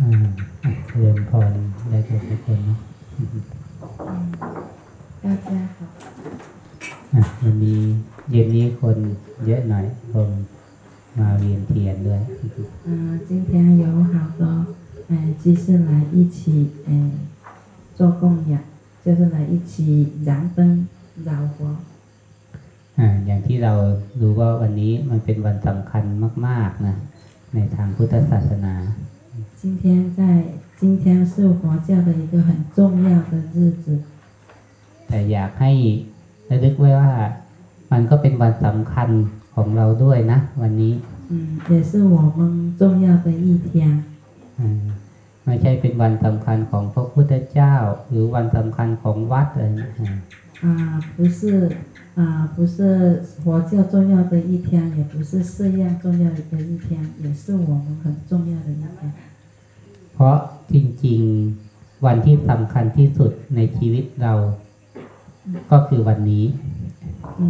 อ่าเรียนพรได้ทุกคนเนาะ 大家好， อ่ะวันนี้เย็นนี้คนเยอะหน่อยคงมาเวียนเทียนด้วย 嗯、今天有好多呃居士来一起呃做供养，就是来一起燃灯绕佛。 อ่าอย่างที่เรารู้ว่าวันนี้มันเป็นวันสำคัญมาก ๆ นะ ในทางพุทธศาสนา 今天在今天是佛教的一个很重要的日子， แต่อยากให้ระลึกไว้ว่า มันก็เป็นวันสำคัญของเราด้วยนะ วันนี้ 嗯，也是我们重要的一天。 อ่าไม่ใช่เป็นวันสำคัญของพระพุทธเจ้า หรือวันสำคัญของวัดอะไรนะอ่า 啊、不是啊、不是佛教重要的一天，也不是寺院重要的一天，也是我们很重要的一天。 เพราะจริงๆ วันที่สำคัญที่สุดในชีวิตเรา ก็คือวันนี้ 嗯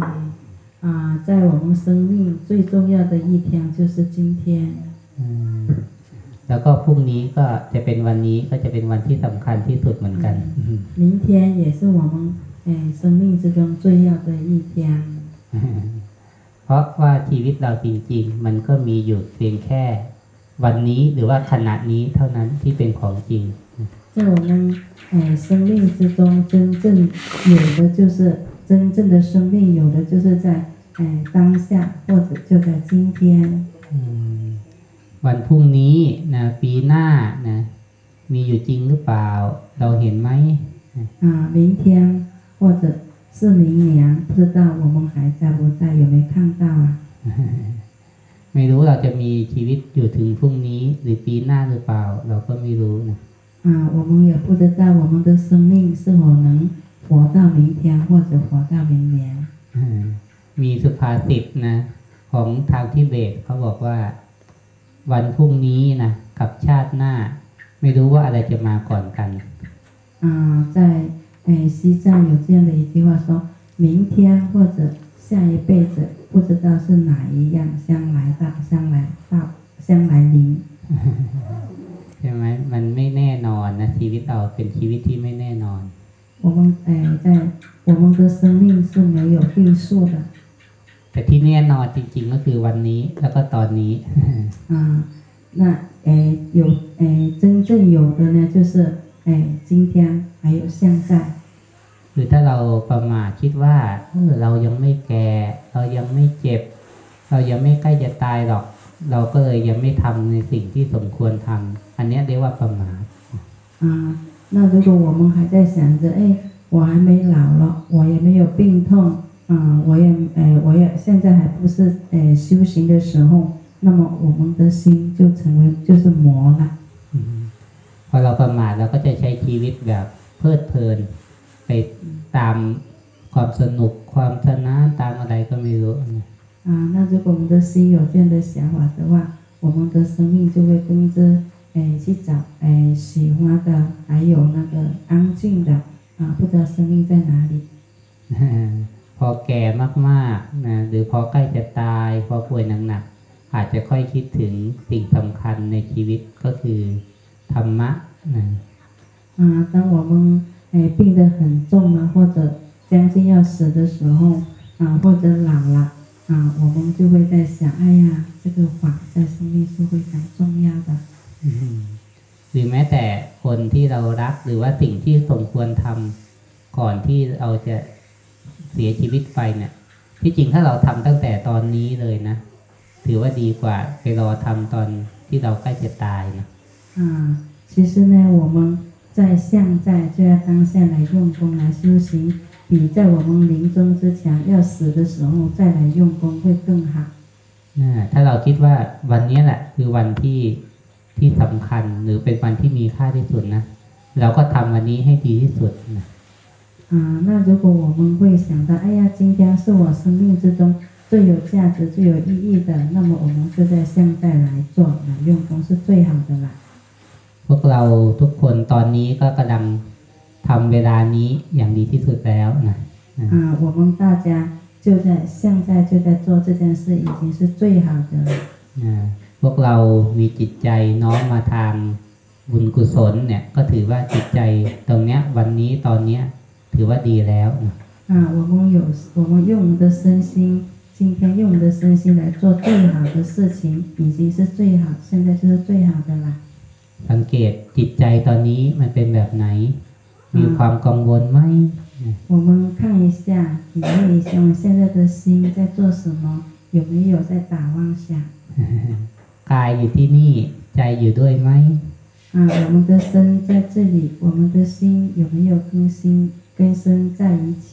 啊、在我们生命最重要的一天就是今天。 อืมแล้วก็พรุ่งนี้ก็จะเป็นวันนี้ก็จะเป็นวันที่สำคัญที่สุดเหมือนกัน 明天也是我们诶生命之中最要的一天。 เพราะว่าชีวิตเราจริง ๆ มันก็มีอยู่เพียงแค่ วันนี้หรือว่าขณะนี้เท่านั้นที่เป็นของจริง 在我们诶生命之中，真正有的就是真正的生命，有的就是在诶当下，或者就在今天。 อืมวันพรุ่งนี้นะปีหน้านะมีอยู่จริงหรือเปล่า เราเห็นไหม 啊，明天或者是明年，不知道我们还在不在，有没有看到啊？ ไม่รู้เราจะมีชีวิตอยู่ถึงพรุ่งนี้หรือปีหน้าหรือเปล่า เราก็ไม่รู้นะ 啊，我们也不知道我们的生命是否能活到明天，或者活到明年。 อ่ามีสุภาษิตนะ ของทางทิเบตเขาบอกว่า วันพรุ่งนี้นะกับชาติหน้า ไม่รู้ว่าอะไรจะมาก่อนกัน 啊，在诶西藏有这样的一句话说，明天或者 下一辈子不知道是哪一样相来到相来到相来临。 ใช่ไหมมันไม่แน่นอนนะ ชีวิตเราเป็นชีวิตที่ไม่แน่นอน 我们诶在我们的生命是没有定数的 แต่ที่แน่นอนจริง ๆ ก็คือวันนี้แล้วก็ตอนนี้ 啊，那诶有诶真正有的呢就是诶今天还有现在。 หรือถ้าเราประมาทคิดว่าเออเรายังไม่แก่ เรายังไม่เจ็บ เรายังไม่ใกล้จะตายหรอก เราก็เลยยังไม่ทำในสิ่งที่สมควรทำอันเนี้ยเรียกว่าประมาท 啊，那如果我们还在想着，哎，我还没老了，我也没有病痛，啊，我也，哎，我也现在还不是，哎，修行的时候，那么我们的心就成为就是魔了。 อืมพอเราประมาทเราก็จะใช้ชีวิตแบบเพลิดเพลิน ไป ตามความสนุกความสนานตามอะไรก็ไม่รู้นะ 啊，那如果我们的心有这样的想法的话，我们的生命就会跟着，哎，去找，哎，喜欢的，还有那个安静的，啊，不知道生命在哪里。 พอแก่มากๆนะหรือพอใกล้จะตาย พอป่วยหนักๆอาจจะค่อยคิดถึงสิ่งสำคัญในชีวิตก็คือธรรมะนะ 啊，当我们 哎病得很重了，或者将近要死的时候，啊，或者老了，啊，我们就会在想，哎呀，这个法在生命是非常重要的。 อืมหรือแม้แต่คนที่เรารักหรือว่าสิ่งที่สมควรทำก่อนที่เราจะเสียชีวิตไปเนี่ย ที่จริงถ้าเราทำตั้งแต่ตอนนี้เลยนะ ถือว่าดีกว่าไปรอทำตอนที่เราใกล้จะตายนะ 啊，其实呢，我们 在现在就要当下来用功来修行，比在我们临终之前要死的时候再来用功会更好。 อ่าถ้าเราคิดว่าวันนี้แหละ คือวันที่ที่สำคัญหรือเป็นวันที่มีค่าที่สุดนะ เราก็ทำวันนี้ให้ดีที่สุดนะ 啊，那如果我们会想到，哎呀，今天是我生命之中最有价值、最有意义的，那么我们就在现在来做，来用功是最好的啦。 พวกเราทุกคนตอนนี้ก็กำลังทำเวลานี้อย่างดีที่สุดแล้วนะ 啊，我们大家就在现在就在做这件事，已经是最好的了。 อ่าพวกเรามีจิตใจน้อมมาทาง บุญกุศลเนี่ย ก็ถือว่าจิตใจตรงเนี้ย วันนี้ตอนเนี้ย ถือว่าดีแล้วนะ 啊，我们有我们用我们的身心，今天用我们的身心来做最好的事情，已经是最好，现在就是最好的啦。 สังเกตจิตใจตอนนี้มันเป็นแบบไหน มีความกังวลไหม 我们看一下，体会一下我们现在的心在做什么，有没有在打妄想？ กายอยู่ที่นี่ ใจอยู่ด้วยไหม 啊，我们的身在这里，我们的心有没有跟心跟身在一起？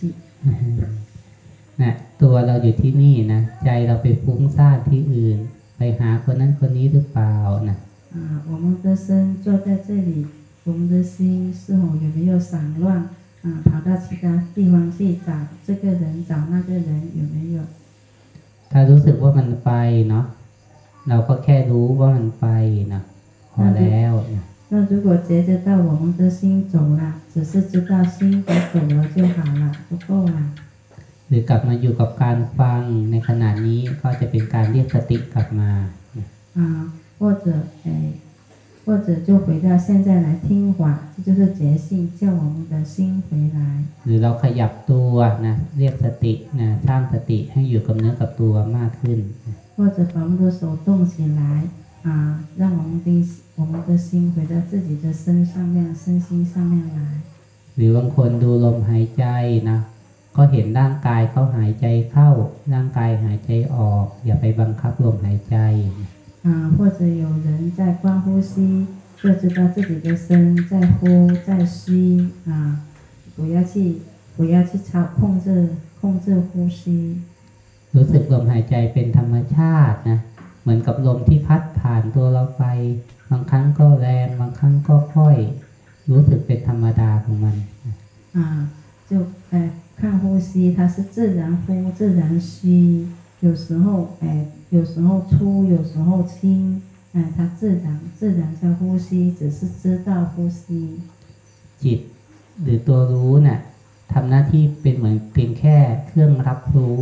นะตัวเราอยู่ที่นี่นะใจเราไปฟุ้งซ่านที่อื่น ไปหาคนนั้นคนนี้หรือเปล่านะ 啊，我们的身坐在这里，我们的心是否有没有散乱？啊，跑到其他地方去找这个人，找那个人，有没有？ ถ้ารู้สึกว่ามันไปเนาะเราก็แค่รู้ว่ามันไปนะพอแล้วนะ 那如果觉得到我们的心走了，只是知道心都走了就好了，不够了。 หรือกลับมาอยู่กับการฟังในขณะนี้ก็จะเป็นการเรียกสติกลับมานะ 啊， 或者哎，或者就回到现在来听法，这就是觉性，叫我们的心回来。 หรือเราขยับตัวนะเรียกสตินะสร้างสติให้อยู่กับเนื้อกับตัวมากขึ้น 或者把我们的手动起来啊，让我们的我们的心回到自己的身上面、身心上面来。 หรือบางคนดูลมหายใจนะ ก็เห็นร่างกายเขาหายใจเข้า ร่างกายหายใจออก อย่าไปบังคับลมหายใจ 啊，或者有人在观呼吸，就知道自己的身在呼在吸啊，不要去不要去操控制控制呼吸 รู้สึกลมหายใจเป็นธรรมชาตินะ เหมือนกับลมที่พัดผ่านตัวเราไป บางครั้งก็แรง บางครั้งก็ค่อย รู้สึกเป็นธรรมดาของมัน 啊，就哎看呼吸，它是自然呼自然吸，有时候哎 有时候粗有时候轻，哎它自然自然在呼吸，只是知道呼吸。 จิต หรือตัวรู้น่ะทำหน้าที่เป็นเหมือนเพียงแค่เครื่องรับรู้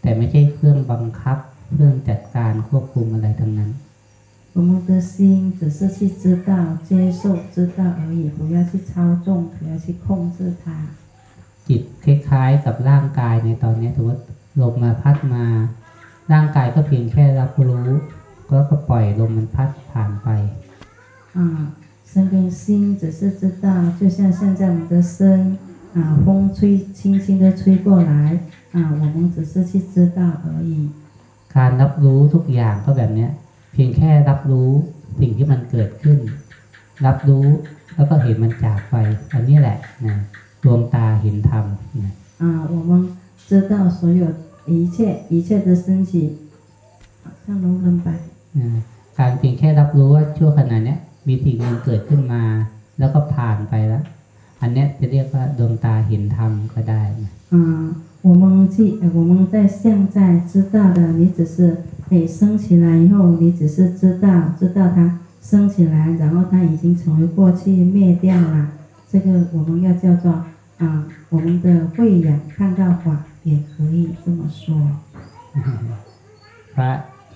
แต่ไม่ใช่เครื่องบังคับ เครื่องจัดการควบคุมอะไรทั้งนั้น 我们的心只是去知道、接受、知道而已，不要去操纵，不要去控制它。 จิตคล้ายๆกับร่างกายในตอนนี้ถือว่าลมมาพัดมา ร่างกายก็เพียงแค่รับรู้ ก็ก็ปล่อยลมมันพัดผ่านไป 啊，身跟心只是知道，就像现在我们的身啊，风吹轻轻的吹过来啊，我们只是去知道而已。 การรับรู้ทุกอย่างก็แบบเนี้ย เพียงแค่รับรู้สิ่งที่มันเกิดขึ้น รับรู้แล้วก็เห็นมันจากไป อันนี้แหละนะดวงตาเห็นธรรมนะ 啊，我们知道所有 一切一切的升起，啊像龙人白 นะการเพียงแค่รับรู้ว่าชั่วขณะเนี้ยมีสิ่งหนึ่งเกิดขึ้นมา แล้วก็ผ่านไปแล้ว อันเนี้ยจะเรียกว่าดวงตาเห็นธรรมก็ได้นะ 啊，我们去呃我们在现在知道的，你只是诶升起来以后，你只是知道知道它升起来，然后它已经成为过去灭掉了。这个我们要叫做啊，我们的慧眼看到法， 也可以这么说。 พระ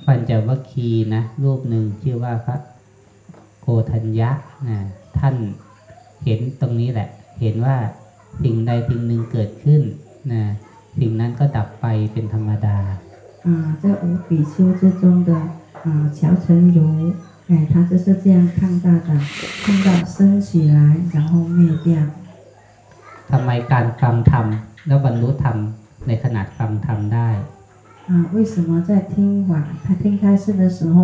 ปัญจวัคคีย์นะรูปหนึ่งชื่อว่าพระโกธัญญะนะท่านเห็นตรงนี้แหละ เห็นว่าสิ่งใดสิ่งหนึ่งเกิดขึ้นนะสิ่งนั้นก็ดับไปเป็นธรรมดา 啊，在五比丘之中的啊乔成如，哎，他就是这样看到的，看到升起来，然后灭掉。 ทำไมการฟังธรรมแล้วบรรลุธรรม ในขนาดฟังธรรมได้ 啊，为什么在听法，他听开示的时候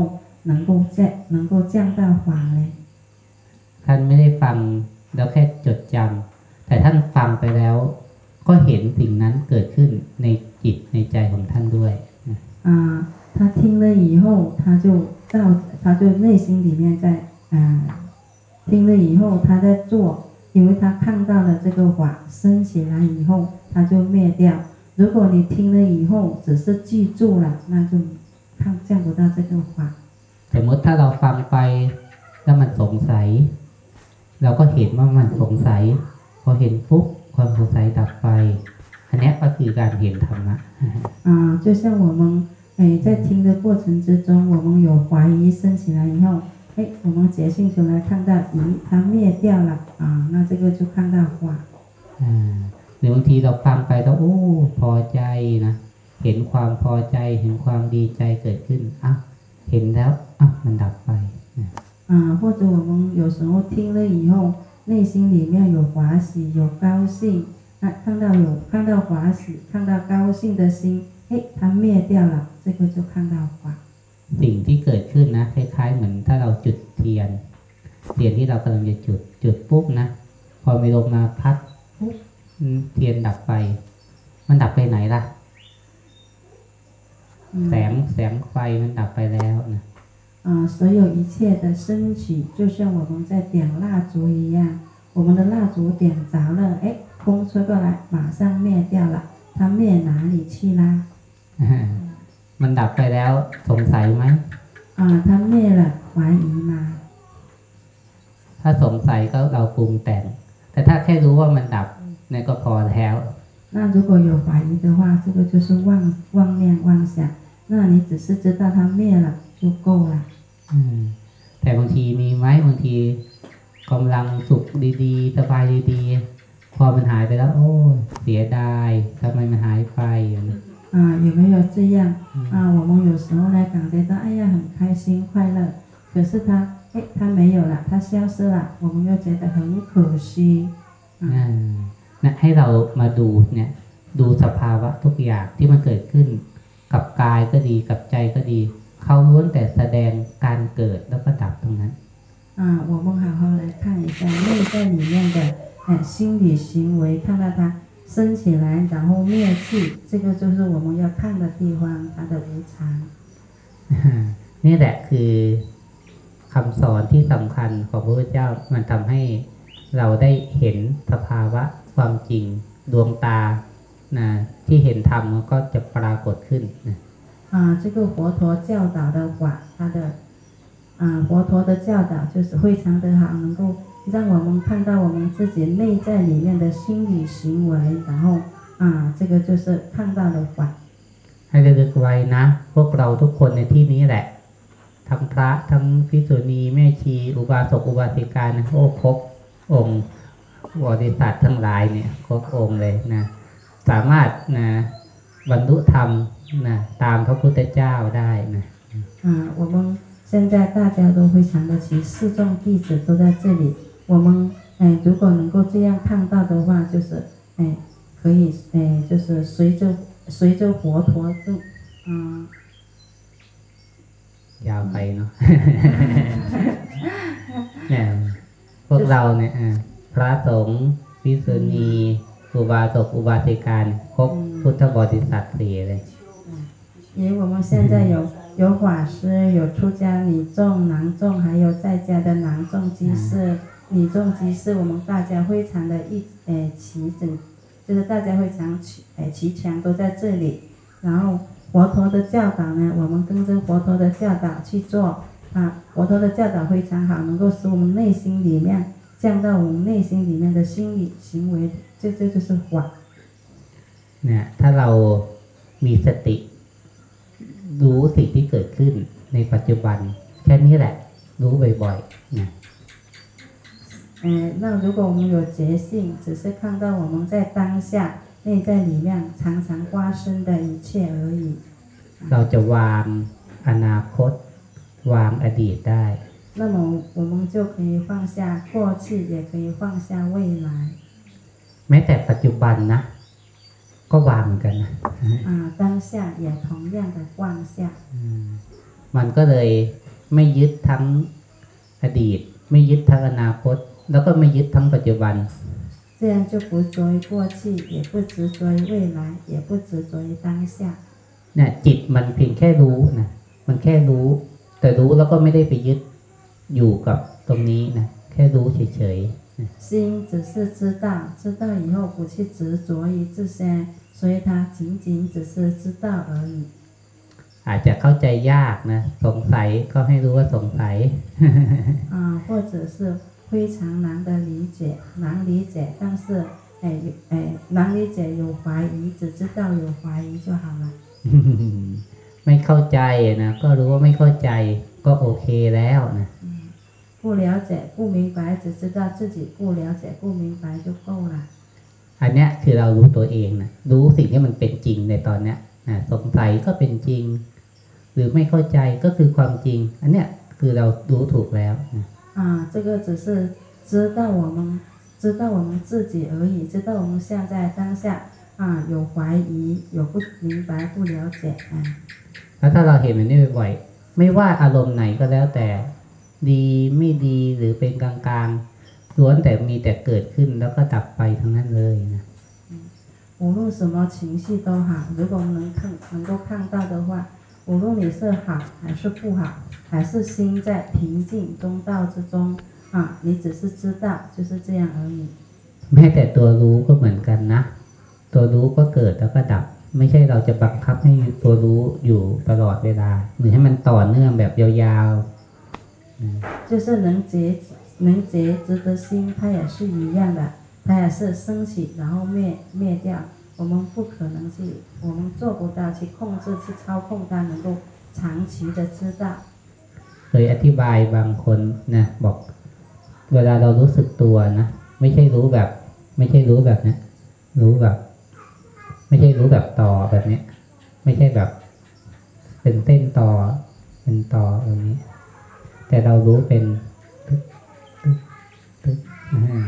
能够降能够降到法呢？ ท่านไม่ได้ฟังแล้วแค่จดจำแต่ท่านฟังไปแล้ว ก็เห็นสิ่งนั้นเกิดขึ้นในจิตในใจของท่านด้วยนะ 啊，他听了以后，他就照，他就内心里面在啊，听了以后他在做，因为他看到了这个法升起来以后，他就灭掉。 如果你听了以后只是记住了，那就看见不到这个法。 สมมติถ้าเราฟังไปแล้วมันสงสัย เราก็เห็นว่ามันสงสัย พอเห็นปุ๊บความสงสัยดับไป อันเนี้ยก็คือการเห็นธรรมะ 啊，就像我们诶在听的过程之中，我们有怀疑升起来以后， 哎，我们觉性出来看到咦，它灭掉了啊，那这个就看到法。 อ่าห รือบางทีเราฟังไปแล้วโอ้พอใจนะเห็นความพอใจเห็นความดีใจเกิดขึ้นอ่ะเห็นแล้วอ่ะมันดับไปนะ 啊，或者我们有时候听了以后，内心里面有欢喜，有高兴，啊，看到有看到欢喜，看到高兴的心，哎，它灭掉了，这个就看到法。 สิ่งที่เกิดขึ้นนะคล้ายๆเหมือนถ้าเราจุดเทียน เทียนที่เรากำลังจะจุดจุดปุ๊บนะ พอมีลมมาพัดปุ๊บอืม เทียนดับไป มันดับไปไหนล่ะ แสง 嗯 แสงไฟมันดับไปแล้วนะ 啊，所有一切的升起，就像我们在点蜡烛一样，我们的蜡烛点着了，哎，风吹过来，马上灭掉了，它灭哪里去啦？ มันดับไปแล้วสงสัยไหม 啊，它灭了，怀疑吗？ ถ้าสงสัยก็เราปรุงแต่ง แต่ถ้าแค่รู้ว่ามันดับ เนี่ยก็พอแล้ว 那如果有怀疑的话，这个就是妄妄念妄想，那你只是知道它灭了就够了。 อืมแต่บางทีมีไหมบางทีกำลังสุขดีๆ สบายดีๆ พอมันหายไปแล้ว โอ้ยเสียดายทำไมมันหายไปอย่างนี้ 啊，有没有这样啊？我们有时候呢感觉到哎呀很开心快乐，可是它哎它没有了，它消失了，我们又觉得很可惜。 อ่า นะให้เรามาดูเนี่ย ดูสภาวะทุกอย่างที่มันเกิดขึ้น กับกายก็ดีกับใจก็ดี เขาล้วนแต่แสดงการเกิดแล้วก็ดับตรงนั้น 啊，我们好好来看一下内在里面的哎心理行为，看到它升起来，然后灭去，这个就是我们要看的地方，它的无常。 นี่แหละคือคำสอนที่สำคัญของพระพุทธเจ้ามันทำให้เราได้เห็นสภาวะ ความจริง ดวงตานะที่เห็นธรรมมันก็จะปรากฏขึ้นนะ 啊，这个佛陀教导的法，他的啊佛陀的教导就是非常的好，能够让我们看到我们自己内在里面的心理行为，然后啊，这个就是看到的法。 ให้ระลึกไว้นะ พวกเราทุกคนในที่นี้แหละ ทั้งพระทั้งพิสุณีแม่ชี อุบาสกอุบาสิกานะโอ้ครบองค์ บริษัททั้งหลายเนี่ยครบองค์เลยนะ สามารถนะบรรลุธรรมนะตามพระพุทธเจ้าได้นะ 啊，我们现在大家都非常的齐，四众弟子都在这里。我们哎，如果能够这样看到的话，就是哎，可以哎，就是随着随着佛陀就嗯 ยาวไปเนาะ เนี่ยพวกเราเนี่ยอ่ะ พระสงฆ์พิสุณีอุบาสกอุบาสิกาเนี่ยครบพุทธบริษัทสี่เลย 因为我们现在有有法师，有出家女众、男众，还有在家的男众居士、女众居士，我们大家非常的一诶齐整，就是大家非常齐诶齐全都在这里。然后佛陀的教导呢，我们跟着佛陀的教导去做啊，佛陀的教导非常好，能够使我们内心里面 降到我们内心里面的心理行为，这这就是法。 เนี่ยถ้าเรามีสติ รู้สิ่งที่เกิดขึ้นในปัจจุบัน แค่นี้แหละ รู้บ่อยๆนะ 呃，那如果我们有觉性，只是看到我们在当下内在里面常常发生的一切而已， เราจะวางอนาคต วางอดีตได้ 那么我们就可以放下过去，也可以放下未来 แม้แต่ปัจจุบันนะ ก็วางเหมือนกันนะ 啊，当下也同样的放下 อืมมันก็เลยไม่ยึดทั้งอดีต ไม่ยึดทั้งอนาคต แล้วก็ไม่ยึดทั้งปัจจุบัน 这样就不着于过去，也不执着于未来，也不执着于当下。 เนี่ยจิตมันเพียงแค่รู้นะมันแค่รู้ แต่รู้แล้วก็ไม่ได้ไปยึด อยู่กับตรงนี้นะแค่รู้เฉย 心只是知道，知道以后不去执着于这些，所以它仅仅只是知道而已。 ๆ อาจจะเข้าใจยากนะ สงสัยก็ให้รู้ว่าสงสัย 啊，或者是非常难的理解，难理解，但是哎哎难理解有怀疑，只知道有怀疑就好了。 ไม่เข้าใจนะก็รู้ว่าไม่เข้าใจก็โอเคแล้วนะ 嗯， 不了解、不明白，只知道自己不了解、不明白就够了。 อันเนี้ยคือเรารู้ตัวเองนะรู้สิ่งที่มันเป็นจริงในตอนเนี้ยนะสงสัยก็เป็นจริง หรือไม่เข้าใจก็คือความจริง อันเนี้ยคือเรารู้ถูกแล้วนะ 啊，这个只是知道我们知道我们自己而已，知道我们现在当下啊有怀疑，有不明白、不了解啊。 แล้วถ้าเราเห็นมันนี้บ่อยๆไม่ว่าอารมณ์ไหนก็แล้วแต่ ดีไม่ดีหรือเป็นกลางๆล้วนแต่มีแต่เกิดขึ้นแล้วก็ดับไปทั้งนั้นเลยนะ 无论什么情绪都好，如果我们能看能够看到的话，无论你是好还是不好，还是心在平静中道之中啊，你只是知道，就是这样而已。 แม้แต่ตัวรู้ก็เหมือนกันนะ ตัวรู้ก็เกิดแล้วก็ดับ ไม่ใช่เราจะบังคับให้ตัวรู้อยู่ตลอดเวลา หรือให้มันต่อเนื่องแบบยาว 就是能觉能觉知的心，它也是一样的，它也是升起然后灭灭掉。我们不可能去，我们做不到去控制、去操控它，能够长期的知道。 ๆ เคยอธิบายบางคนนะบอก เวลาเรารู้สึกตัวนะ ไม่ใช่รู้แบบ ไม่ใช่รู้แบบเนี้ยรู้แบบ ไม่ใช่รู้แบบต่อแบบเนี้ย ไม่ใช่แบบ เป็นเส้นต่อ เป็นต่อแบบนี้ แต่เรารู้เป็นตึ๊กตึ๊กตึ๊กอ่า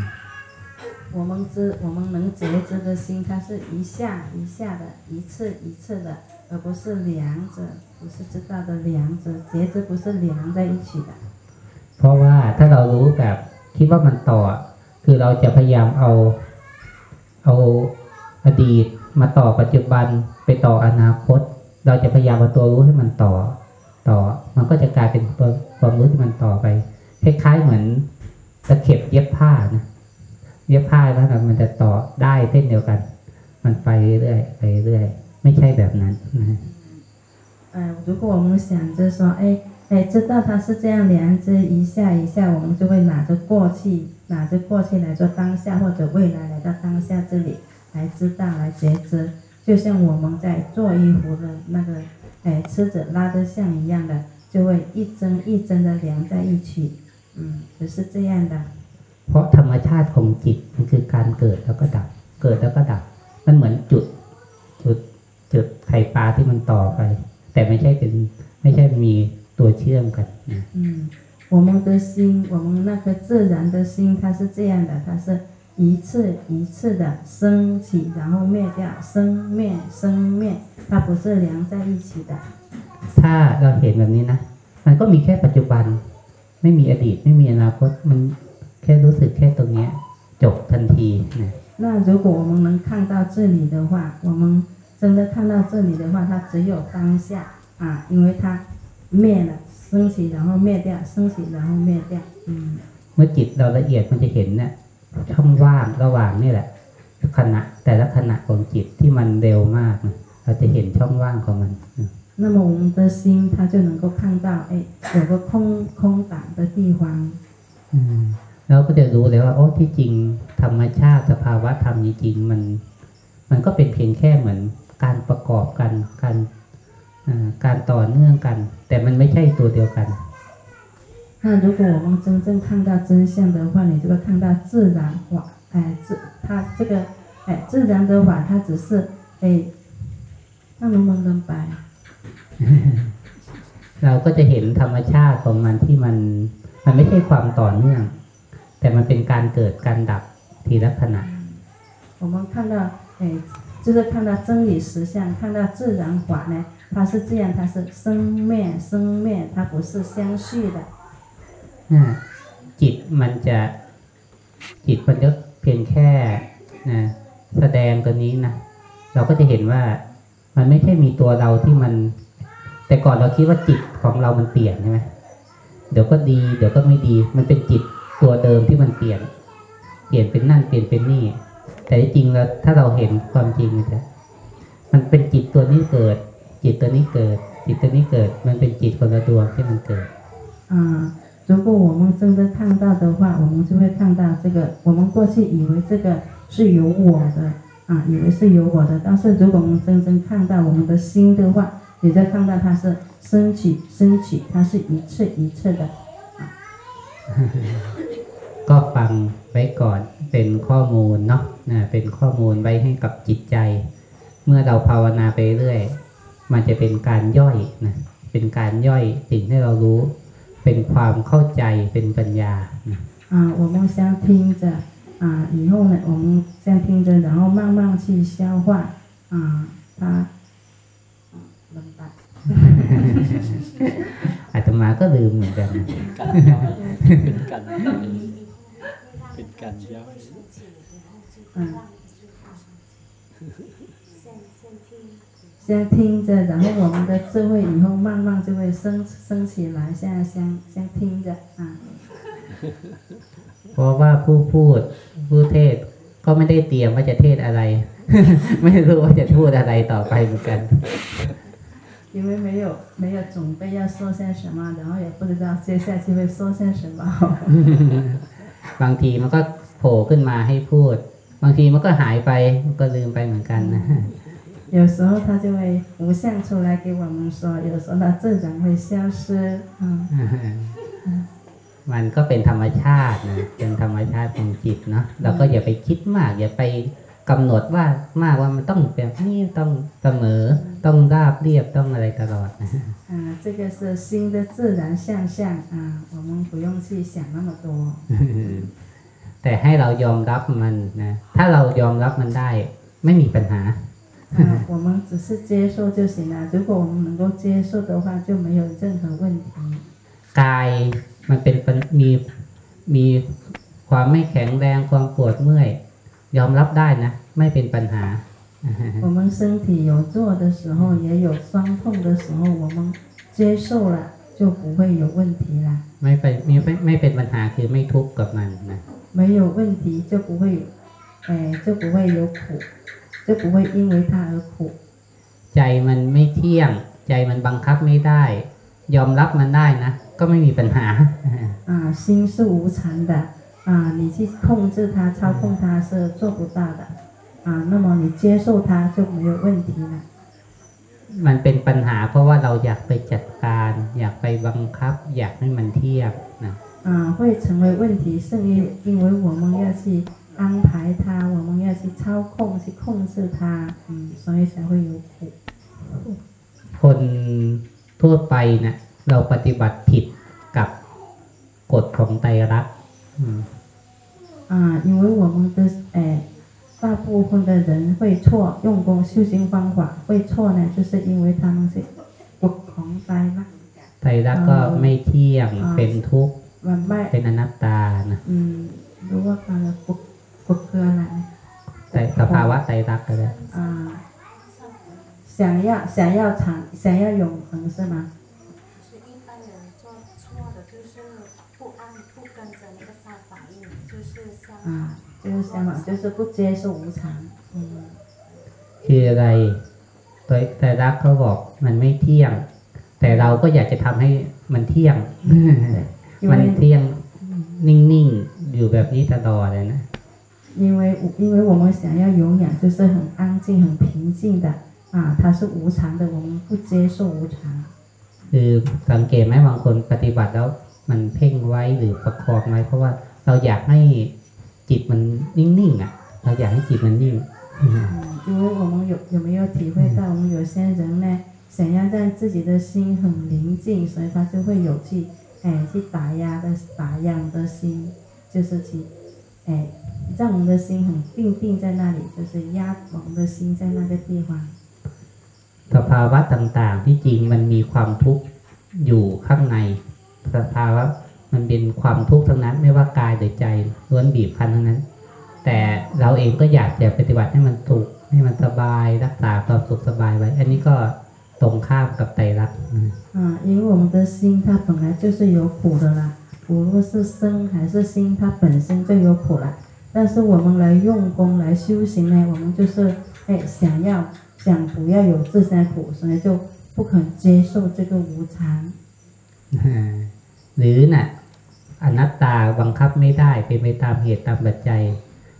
我们知我们能觉知的心，它是一下一下的，一次一次的，而不是连着，不是知道的连着，觉知不是连在一起的。 เพราะว่าถ้าเรารู้แบบคิดว่ามันต่อ คือเราจะพยายามเอา เอาอดีตมาต่อปัจจุบันไปต่ออนาคต เราจะพยายามเอาตัวรู้ให้มันต่อ ต่อ มันก็จะกลายเป็นตัว ความรู้ที่มันต่อไปคล้ายๆเหมือนตะเข็บเย็บผ้านะเย็บผ้าแล้วนะมันจะต่อได้เส้นเดียวกัน มันไปเรื่อยๆไปเรื่อยไม่ใช่แบบนั้นนะ 呃，如果我们想着说，哎哎，知道它是这样连着一下一下，我们就会拿着过去，拿着过去来做当下或者未来来到当下这里来知道来觉知，就像我们在做衣服的那个，哎，吃着拉着像一样的， 就会一针一针的连在一起，嗯，就是这样的。 เพราะธรรมชาติของจิตมันคือการเกิดแล้วก็ดับ เกิดแล้วก็ดับ มันเหมือนจุด จุด จุดไข่ปลาที่มันต่อไป แต่ไม่ใช่เป็น ไม่ใช่มีตัวเชื่อมกันนะ 嗯，我们的心，我们那颗自然的心，它是这样的，它是一次一次的升起，然后灭掉，生灭生灭，它不是连在一起的。 ถ้าเราเห็นแบบนี้นะ มันก็มีแค่ปัจจุบัน ไม่มีอดีต ไม่มีอนาคต มันแค่รู้สึกแค่ตรงเนี้ย จบทันทีนะ 那如果我们能看到这里的话，我们真的看到这里的话，它只有当下啊，因为它灭了，升起然后灭掉，升起然后灭掉，嗯。 เมื่อจิตเราละเอียดมันจะเห็นเนี่ยช่องว่างระหว่างนี่แหละ ขณะแต่ละขณะของจิตที่มันเร็วมากนะเราจะเห็นช่องว่างของมันนะ 那么我们的心，它就能够看到，哎，有个空空档的地方， อืมเราก็จะรู้เลยว่า โอ้ที่จริง ธรรมชาติสภาวะธรรมจริงๆมัน มันก็เป็นเพียงแค่เหมือนการประกอบกันการอ่าการต่อเนื่องกัน แต่มันไม่ใช่ตัวเดียวกัน 那如果我们真正看到真相的话，你就会看到自然法，哎，自它这个，哎，自然的法，它只是，哎，那能不能白？ เราก็จะเห็นธรรมชาติของมันที่มัน มันไม่ใช่ความต่อเนื่อง แต่มันเป็นการเกิดการดับทีละขณะ 我们看到，哎，就是看到真理实相，看到自然法呢，它是这样，它是生灭生灭，它不是相续的。 นะจิตมันจะจิตมันจะเพียงแค่นะแสดงตัวนี้นะเราก็จะเห็นว่ามันไม่ใช่มีตัวเราที่มัน แต่ก่อนเราคิดว่าจิตของเรามันเปลี่ยนใช่ไหมเดี๋ยวก็ดี เดี๋ยวก็ไม่ดี มันเป็นจิตตัวเดิมที่มันเปลี่ยน เปลี่ยนเป็นนั่นเปลี่ยนเป็นนี่ แต่ที่จริงแล้วถ้าเราเห็นความจริงมันจะมันเป็นจิตตัวนี้เกิด จิตตัวนี้เกิด จิตตัวนี้เกิด มันเป็นจิตคนละดวงที่มันเกิด 啊、如果我们真的看到的话，我们就会看到这个，我们过去以为这个是有我的啊，以为是有我的，但是如果我们真正看到我们的心的话， 你再看到它是升起升起，它是一次一次的。 ก็ฟังไว้ก่อนเป็นข้อมูลเนาะนะเป็นข้อมูลไว้ให้กับจิตใจ เมื่อเราภาวนาไปเรื่อย มันจะเป็นการย่อยนะเป็นการย่อยสิ่งที่เรารู้ เป็นความเข้าใจเป็นปัญญานะ 啊，我们先听着啊，以后呢，我们先听着，然后慢慢去消化啊，它。 มาก็ลืมเหมือนกันนะ กันย่อยเป็นกันเป็นกันย่อย 嗯。先听着，然后我们的智慧以后慢慢就会升升起来。现在先先听着啊， เพราะว่าผู้พูดผู้เทศก็ไม่ได้เตรียมว่าจะเทศอะไร ไม่รู้ว่าจะพูดอะไรต่อไปเหมือนกัน 因为没有没有准备要说些什么，然后也不知道接下去会说些什么。 บางทีมันก็โผล่ขึ้นมาให้พูด บางทีมันก็หายไปมันก็ลืมไปเหมือนกันนะ 有时候它就会浮现出来给我们说，有时候它自然会消失。嗯 มันก็เป็นธรรมชาตินะเป็นธรรมชาติของจิตเนาะเราก็อย่าไปคิดมาก อย่าไป กำหนดว่ามากว่ามันต้องแบบนี้ต้องเสมอ ต้องราบเรียบต้องอะไรตลอดนะ 啊，这个是心的自然现象啊，我们不用去想那么多。 แต่ให้เรายอมรับมันนะถ้าเรายอมรับมันได้ ไม่มีปัญหา 啊，我们只是接受就行了。如果我们能够接受的话，就没有任何问题。 กายมันเป็นปัญมีมีความไม่แข็งแรงความปวดเมื่อย ยอมรับได้นะ ไม่เป็นปัญหา 我们身体有做的时候，也有酸痛的时候，我们接受了，就不会有问题啦。 ไม่ไปไม่ไม่ไม่เป็นปัญหาคือไม่ทุกข์กับมันนะ 没有问题就不会，哎，就不会有苦，就不会因为它而苦。 ใจมันไม่เที่ยง ใจมันบังคับไม่ได้ ยอมรับมันได้นะ ก็ไม่มีปัญหา 啊，心是无常的 啊，你去控制它、操控它是做不到的啊。那么你接受它就没有问题了。 มันเป็นปัญหาเพราะว่าเราอยากไปจัดการ อยากไปบังคับ อยากให้มันเที่ยงนะ 啊，会成为问题，是因因为我们要去安排它，我们要去操控、去控制它，嗯，所以才会有苦。 คนทั่วไปนะเราปฏิบัติผิดกับกฎของไตรลักษณ์อืม 啊，因为我们的诶，大部分的人会错，用功修行方法会错呢，就是因为他们是不狂呆啦， ไตรลักษณ์ก็ไม่เที่ยง อ่า เป็นทุกข์ 完败 เป็นอนัตตานะ 嗯，如果他的不不割来 แต่สภาวะไตรลักษณ์ก็ได้ 啊，想要想要长想要永恒是吗？ 啊，就是相反，就是不接受无常。嗯 คืออะไรไตรไตรลักษณ์เขาบอกมันไม่เที่ยง แต่เราก็อยากจะทำให้มันเที่ยง 因 มัน 为 เที่ยงนิ่งๆ อยู่แบบนี้ตลอดเลยนะ 因为因为我们想要永远就是很安静、很平静的啊，它是无常的，我们不接受无常。 คือสังเกตไหมบางคนปฏิบัติแล้วมันเพ่งไว้หรือประคองไว้ เพราะว่าเราอยากให้ จิตมันนิ่งๆอ่ะ เราอยากให้จิตมันนิ่ง 嗯，因为我们有有没有体会到，我们有些人呢，想要让自己的心很宁静，所以他就会有去哎去打压的打压我们的心，就是去哎让我们的心很定定在那里，就是压我们的心在那个地方。 สภาวะต่างๆ ที่จริงมันมีความทุกข์อยู่ข้างใน สภาวะ มันเป็นความทุกข์ทั้งนั้น ไม่ว่ากายหรือใจล้วนบีบคั้นทั้งนั้น แต่เราเองก็อยากจะปฏิบัติให้มันสุขให้มันสบายรักษาความสุขสบายไว้ อันนี้ก็ตรงข้ามกับไตรลักษณ์นะ 啊，因为我们的心它本来就是有苦的啦，无论是身还是心，它本身就有苦了。但是我们来用功来修行呢，我们就是哎想要想不要有这些苦，所以就不肯接受这个无常。 หรือน่ะ อนัตตาบังคับไม่ได้เป็นไปตามเหตุตามปัจจัย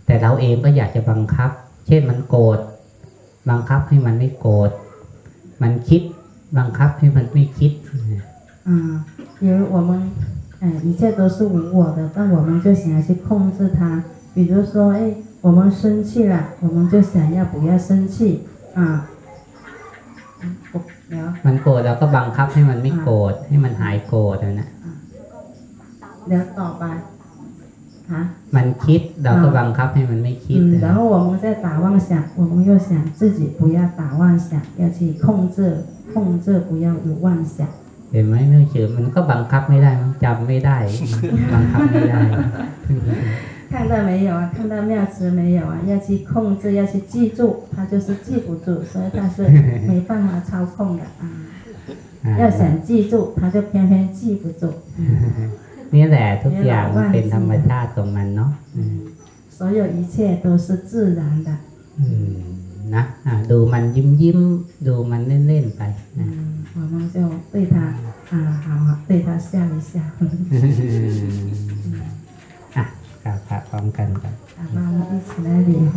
แต่เราเองก็อยากจะบังคับ เช่นมันโกรธบังคับให้มันไม่โกรธมันคิดบังคับให้มันไม่คิด 啊，因为我们 哎，一切都是无我的，但我们就想要去控制它。比如说，哎，我们生气了，我们就想要不要生气啊。嗯不แล้ว มันโกรธเราก็บังคับให้มันไม่โกรธให้มันหายโกรธนะ นะ แล้วต่อไปฮะ มันคิดเราก็บังคับให้มันไม่คิด 嗯， นะ 然后我们在打妄想，我们又想自己不要打妄想，要去控制，控制不要有妄想。 เห็นไหมเนื่องเฉยมันก็บังคับไม่ได้มันจำไม่ได้ บังคับไม่ได้ 看到没有啊？看到妙词没有啊？要去控制，要去记住，它就是记不住，所以它是没办法操控的啊。 อ่า 要想记住，它就偏偏记不住。 นี่แหละทุกอย่างมันเป็นธรรมชาติของมันเนาะอืม 所有一切都是自然的。 อืมนะอ่าดูมันยิ้มยิ้มๆดูมันเล่นๆไปนะ 嗯，我们就对它啊好好对它笑一笑。 อ่ะกราบพระพร้อมกันครับ 好，那我们一起来礼花。